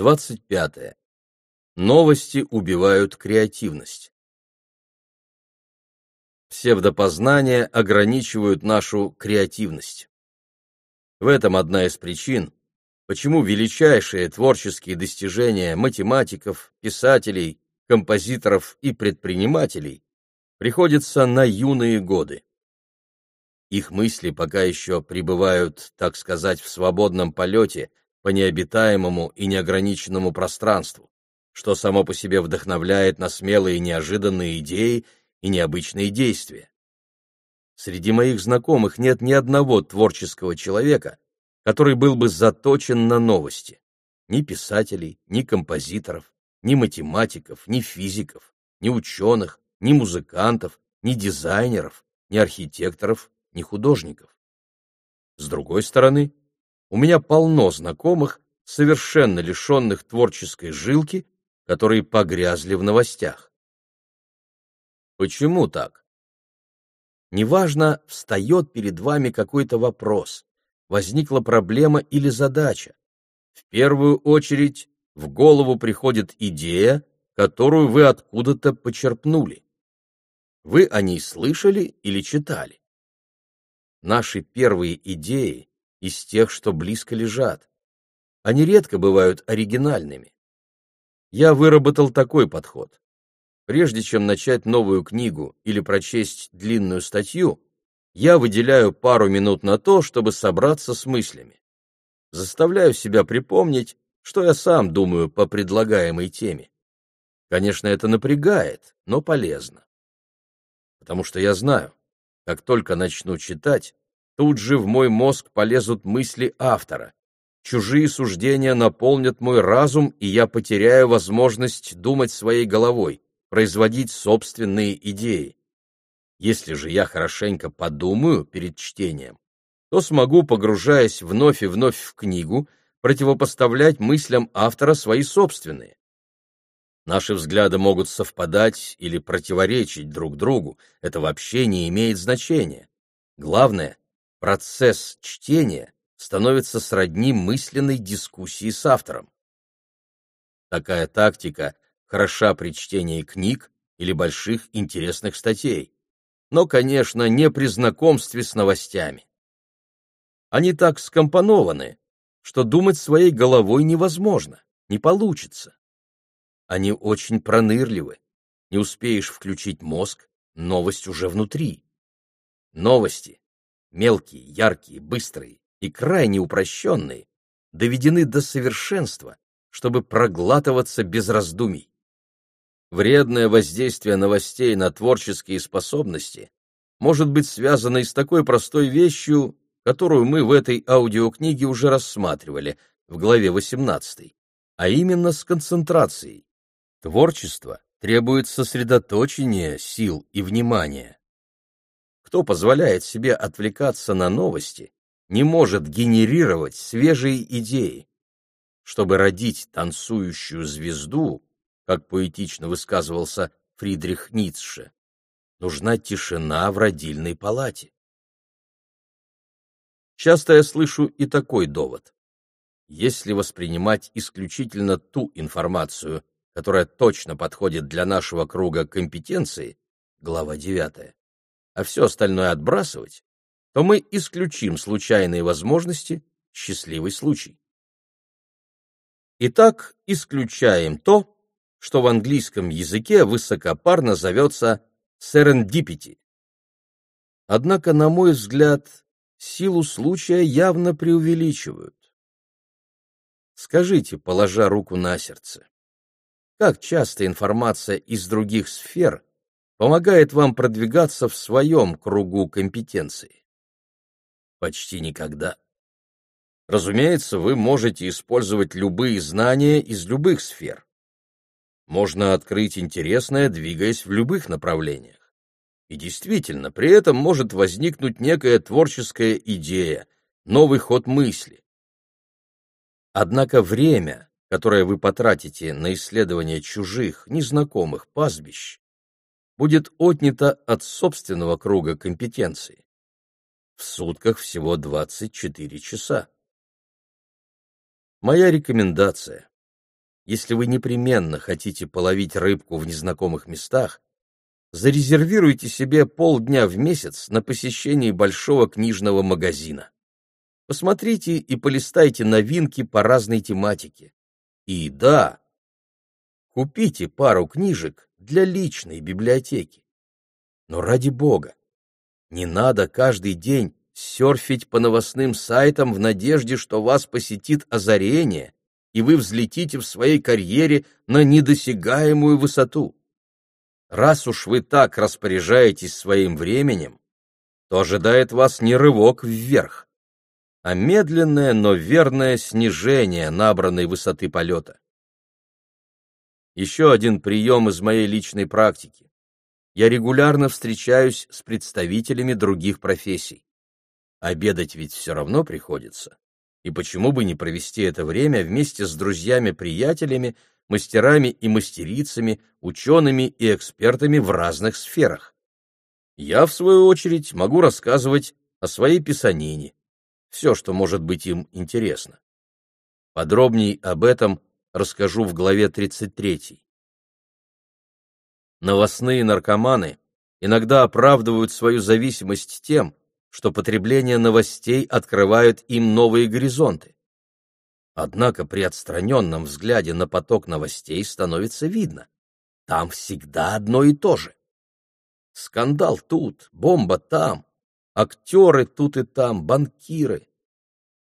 25. Новости убивают креативность. Псевдопознания ограничивают нашу креативность. В этом одна из причин, почему величайшие творческие достижения математиков, писателей, композиторов и предпринимателей приходятся на юные годы. Их мысли пока еще пребывают, так сказать, в свободном полете по необитаемому и неограниченному пространству, что само по себе вдохновляет на смелые и неожиданные идеи и необычные действия. Среди моих знакомых нет ни одного творческого человека, который был бы заточен на новости. Ни писателей, ни композиторов, ни математиков, ни физиков, ни ученых, ни музыкантов, ни дизайнеров, ни архитекторов, ни художников. С другой стороны, у меня полно знакомых, совершенно лишенных творческой жилки, которые погрязли в новостях. Почему так? Неважно, встает перед вами какой-то вопрос, возникла проблема или задача. В первую очередь в голову приходит идея, которую вы откуда-то почерпнули. Вы о ней слышали или читали? Наши первые идеи из тех, что близко лежат. Они редко бывают оригинальными. Я выработал такой подход. Прежде чем начать новую книгу или прочесть длинную статью, я выделяю пару минут на то, чтобы собраться с мыслями. Заставляю себя припомнить, что я сам думаю по предлагаемой теме. Конечно, это напрягает, но полезно. Потому что я знаю, как только начну читать, тут же в мой мозг полезут мысли автора. Чужие суждения наполнят мой разум, и я потеряю возможность думать своей головой производить собственные идеи. Если же я хорошенько подумаю перед чтением, то смогу, погружаясь вновь и вновь в книгу, противопоставлять мыслям автора свои собственные. Наши взгляды могут совпадать или противоречить друг другу, это вообще не имеет значения. Главное, процесс чтения становится сродни мысленной дискуссии с автором. Такая тактика хороша при чтении книг или больших интересных статей, но, конечно, не при знакомстве с новостями. Они так скомпонованы, что думать своей головой невозможно, не получится. Они очень пронырливы. Не успеешь включить мозг, новость уже внутри. Новости, мелкие, яркие, быстрые и крайне упрощенные, доведены до совершенства, чтобы проглатываться без раздумий. Вредное воздействие новостей на творческие способности может быть связано и с такой простой вещью, которую мы в этой аудиокниге уже рассматривали в главе 18, а именно с концентрацией. Творчество требует сосредоточения сил и внимания. Кто позволяет себе отвлекаться на новости, не может генерировать свежие идеи. Чтобы родить танцующую звезду, как поэтично высказывался Фридрих Ницше. Нужна тишина в родильной палате. Часто я слышу и такой довод. Если воспринимать исключительно ту информацию, которая точно подходит для нашего круга компетенции, глава 9, а все остальное отбрасывать, то мы исключим случайные возможности, счастливый случай. Итак, исключаем то, что в английском языке высокопарно зовется serendipity. Однако, на мой взгляд, силу случая явно преувеличивают. Скажите, положа руку на сердце, как часто информация из других сфер помогает вам продвигаться в своем кругу компетенции? Почти никогда. Разумеется, вы можете использовать любые знания из любых сфер можно открыть интересное, двигаясь в любых направлениях. И действительно, при этом может возникнуть некая творческая идея, новый ход мысли. Однако время, которое вы потратите на исследование чужих, незнакомых пастбищ, будет отнято от собственного круга компетенции. В сутках всего 24 часа. Моя рекомендация если вы непременно хотите половить рыбку в незнакомых местах, зарезервируйте себе полдня в месяц на посещение большого книжного магазина. Посмотрите и полистайте новинки по разной тематике. И да, купите пару книжек для личной библиотеки. Но ради бога, не надо каждый день серфить по новостным сайтам в надежде, что вас посетит озарение, и вы взлетите в своей карьере на недосягаемую высоту. Раз уж вы так распоряжаетесь своим временем, то ожидает вас не рывок вверх, а медленное, но верное снижение набранной высоты полета. Еще один прием из моей личной практики. Я регулярно встречаюсь с представителями других профессий. Обедать ведь все равно приходится. И почему бы не провести это время вместе с друзьями-приятелями, мастерами и мастерицами, учеными и экспертами в разных сферах. Я, в свою очередь, могу рассказывать о своей писанине, все, что может быть им интересно. Подробней об этом расскажу в главе 33. Новостные наркоманы иногда оправдывают свою зависимость тем, что потребление новостей открывает им новые горизонты. Однако при отстраненном взгляде на поток новостей становится видно. Там всегда одно и то же. Скандал тут, бомба там, актеры тут и там, банкиры.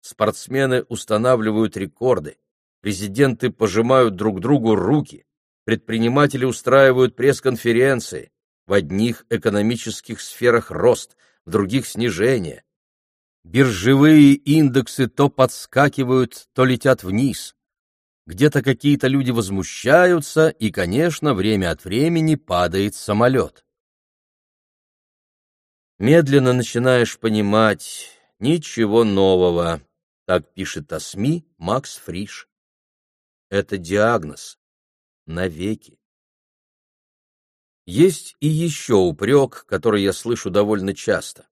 Спортсмены устанавливают рекорды, президенты пожимают друг другу руки, предприниматели устраивают пресс-конференции, в одних экономических сферах рост, в других снижение, Биржевые индексы то подскакивают, то летят вниз. Где-то какие-то люди возмущаются, и, конечно, время от времени падает самолет. Медленно начинаешь понимать ничего нового, так пишет о СМИ Макс Фриш. Это диагноз. Навеки. Есть и еще упрек, который я слышу довольно часто.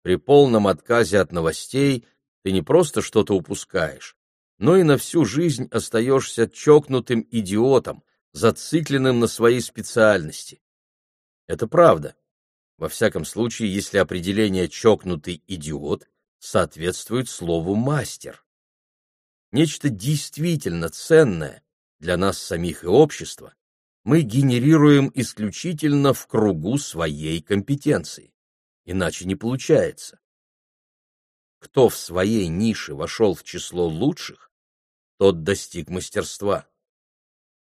При полном отказе от новостей ты не просто что-то упускаешь, но и на всю жизнь остаешься чокнутым идиотом, зацикленным на своей специальности. Это правда. Во всяком случае, если определение «чокнутый идиот» соответствует слову «мастер». Нечто действительно ценное для нас самих и общества мы генерируем исключительно в кругу своей компетенции иначе не получается. Кто в своей нише вошел в число лучших, тот достиг мастерства.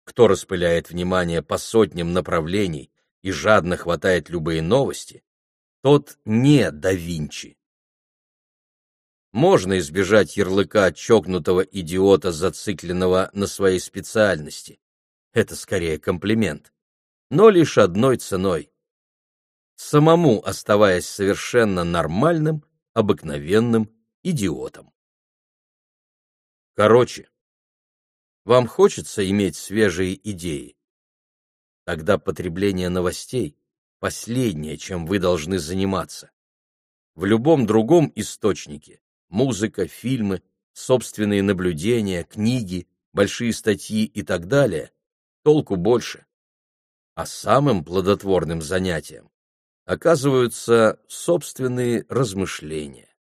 Кто распыляет внимание по сотням направлений и жадно хватает любые новости, тот не да Винчи. Можно избежать ярлыка чокнутого идиота, зацикленного на своей специальности. Это скорее комплимент. Но лишь одной ценой самому оставаясь совершенно нормальным, обыкновенным идиотом. Короче, вам хочется иметь свежие идеи? Тогда потребление новостей – последнее, чем вы должны заниматься. В любом другом источнике – музыка, фильмы, собственные наблюдения, книги, большие статьи и так далее – толку больше. А самым плодотворным занятием оказываются собственные размышления.